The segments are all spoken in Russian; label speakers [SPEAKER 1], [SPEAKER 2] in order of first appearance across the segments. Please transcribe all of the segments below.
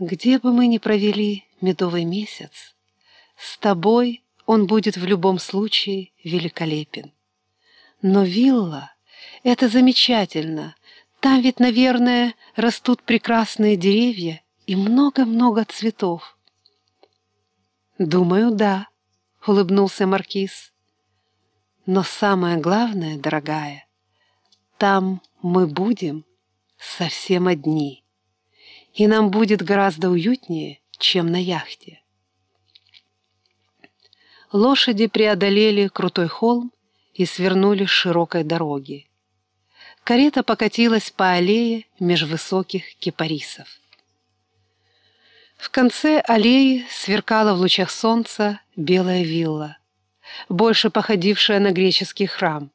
[SPEAKER 1] Где бы мы ни провели медовый месяц, с тобой он будет в любом случае великолепен. Но вилла — это замечательно. Там ведь, наверное, растут прекрасные деревья и много-много цветов. «Думаю, да», — улыбнулся Маркиз. «Но самое главное, дорогая, там мы будем совсем одни» и нам будет гораздо уютнее, чем на яхте. Лошади преодолели крутой холм и свернули с широкой дороги. Карета покатилась по аллее меж высоких кипарисов. В конце аллеи сверкала в лучах солнца белая вилла, больше походившая на греческий храм.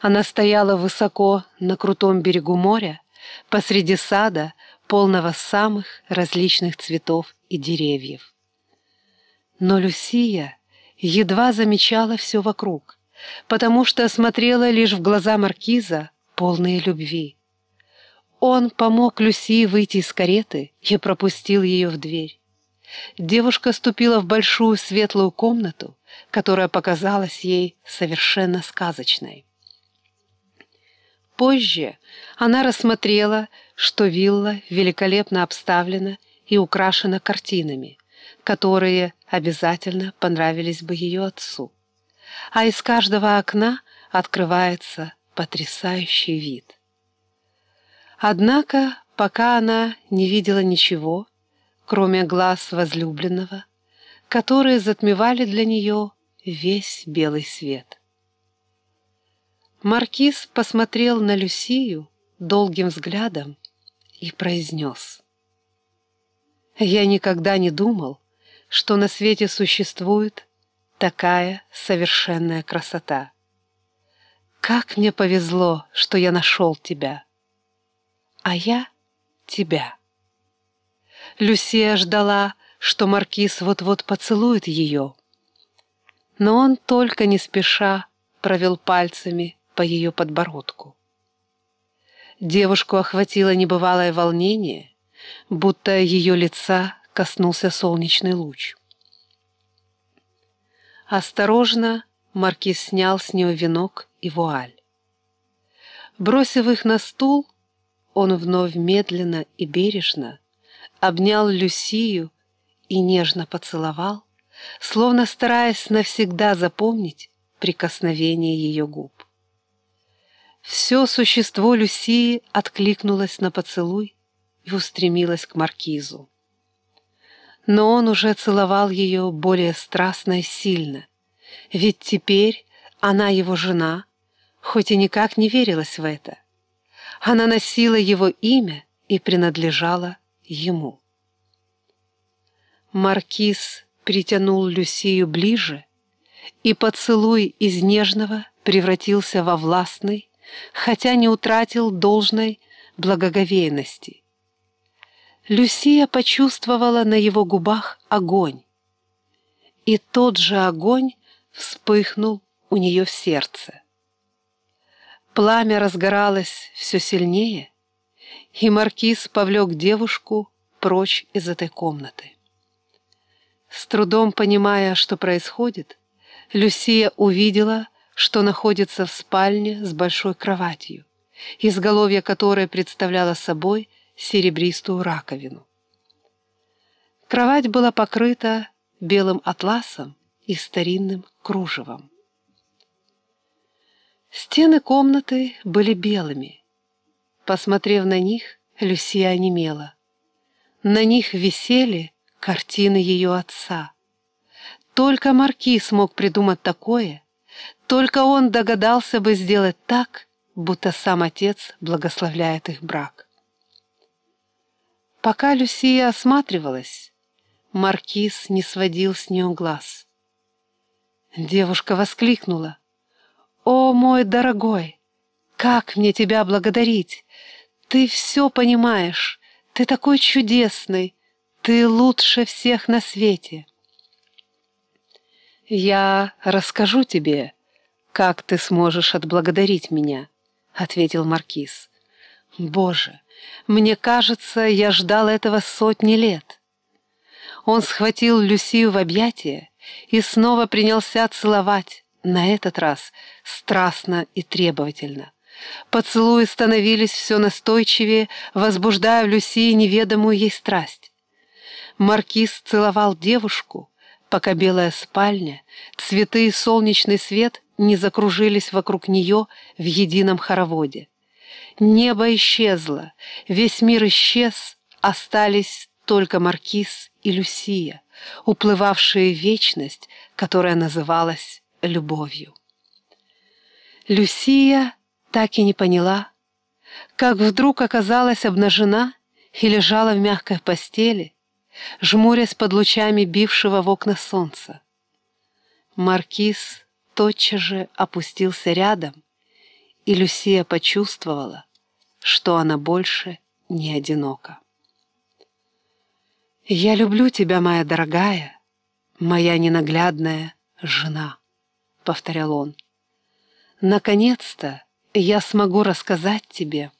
[SPEAKER 1] Она стояла высоко на крутом берегу моря, посреди сада, полного самых различных цветов и деревьев. Но Люсия едва замечала все вокруг, потому что смотрела лишь в глаза маркиза, полные любви. Он помог Люсии выйти из кареты и пропустил ее в дверь. Девушка ступила в большую светлую комнату, которая показалась ей совершенно сказочной. Позже она рассмотрела, что вилла великолепно обставлена и украшена картинами, которые обязательно понравились бы ее отцу. А из каждого окна открывается потрясающий вид. Однако, пока она не видела ничего, кроме глаз возлюбленного, которые затмевали для нее весь белый свет. Маркиз посмотрел на Люсию долгим взглядом и произнес. «Я никогда не думал, что на свете существует такая совершенная красота. Как мне повезло, что я нашел тебя, а я тебя». Люсия ждала, что Маркиз вот-вот поцелует ее, но он только не спеша провел пальцами по ее подбородку. Девушку охватило небывалое волнение, будто ее лица коснулся солнечный луч. Осторожно маркиз снял с нее венок и вуаль. Бросив их на стул, он вновь медленно и бережно обнял Люсию и нежно поцеловал, словно стараясь навсегда запомнить прикосновение ее губ. Все существо Люсии откликнулось на поцелуй и устремилось к маркизу. Но он уже целовал ее более страстно и сильно, ведь теперь она его жена, хоть и никак не верилась в это. Она носила его имя и принадлежала ему. Маркиз притянул Люсию ближе, и поцелуй из нежного превратился во властный, хотя не утратил должной благоговейности. Люсия почувствовала на его губах огонь, и тот же огонь вспыхнул у нее в сердце. Пламя разгоралось все сильнее, и маркиз повлек девушку прочь из этой комнаты. С трудом понимая, что происходит, Люсия увидела, что находится в спальне с большой кроватью, изголовье которой представляло собой серебристую раковину. Кровать была покрыта белым атласом и старинным кружевом. Стены комнаты были белыми. Посмотрев на них, Люсия онемела. На них висели картины ее отца. Только маркиз мог придумать такое — только он догадался бы сделать так, будто сам отец благословляет их брак. Пока Люсия осматривалась, маркиз не сводил с нее глаз. Девушка воскликнула. «О, мой дорогой, как мне тебя благодарить! Ты все понимаешь, ты такой чудесный, ты лучше всех на свете!» «Я расскажу тебе», «Как ты сможешь отблагодарить меня?» — ответил Маркиз. «Боже, Мне кажется, я ждал этого сотни лет. Он схватил Люсию в объятия и снова принялся целовать, на этот раз страстно и требовательно. Поцелуи становились все настойчивее, возбуждая в Люсии неведомую ей страсть. Маркиз целовал девушку, пока белая спальня, цветы и солнечный свет не закружились вокруг нее в едином хороводе. Небо исчезло, весь мир исчез, остались только Маркиз и Люсия, уплывавшие в вечность, которая называлась любовью. Люсия так и не поняла, как вдруг оказалась обнажена и лежала в мягкой постели, жмурясь под лучами бившего в окна солнца. Маркиз тотчас же опустился рядом, и Люсия почувствовала, что она больше не одинока. «Я люблю тебя, моя дорогая, моя ненаглядная жена», — повторял он. «Наконец-то я смогу рассказать тебе,